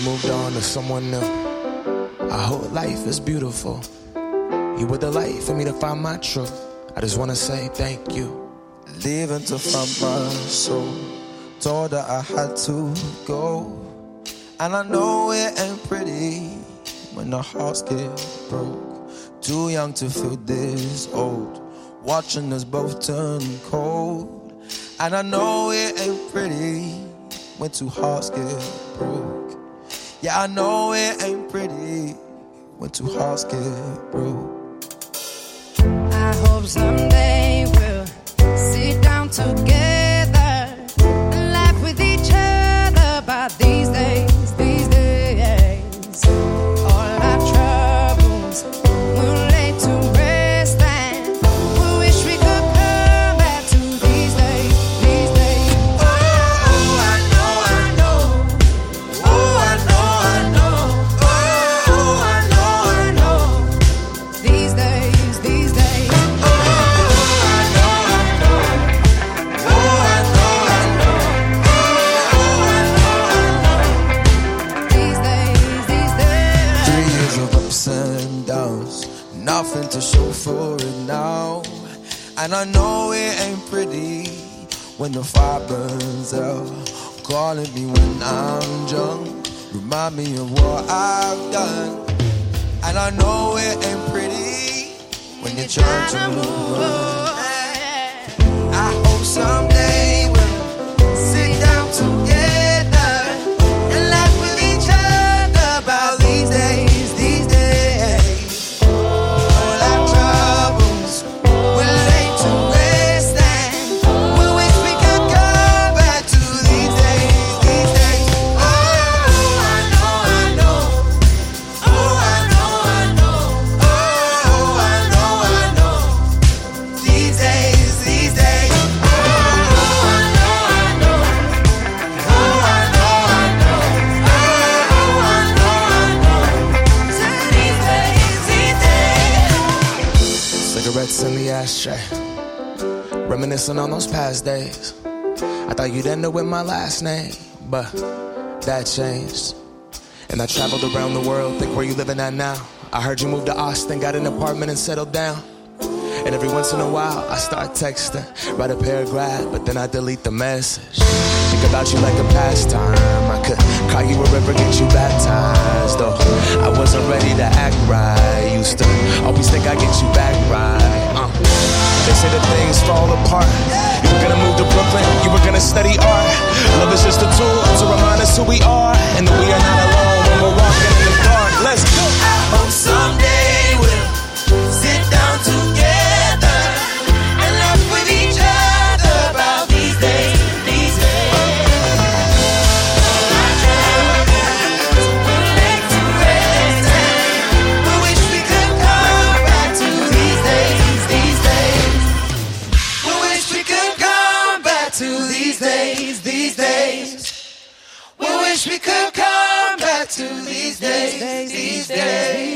on to someone new. I hope life is beautiful. You were the light for me to find my truth. I just wanna say thank you. Leaving to find my soul. Told her I had to go. And I know it ain't pretty when the hearts get broke. Too young to feel this old. Watching us both turn cold. And I know it ain't pretty when two hearts get broke. Yeah, I know it ain't pretty when two hearts get broke. I hope someday we'll sit down together for it now. And I know it ain't pretty when the fire burns out. Calling me when I'm drunk, remind me of what I've done. And I know it ain't pretty when you're trying to move on. Cigarettes in the ashtray. Reminiscing on those past days. I thought you'd end up with my last name, but that changed. And I traveled around the world, think where you living at now. I heard you moved to Austin, got an apartment and settled down. And every once in a while, I start texting, write a paragraph, but then I delete the message. Think about you like a pastime. I could call you a river, get you baptized. Though I wasn't ready to act right. Used to always think I get you back fall apart. You were gonna move to Brooklyn, you were gonna study art. Love is just a tool to remind us who we are, and that we are not these days, these days. We wish we could come back to these days. These days.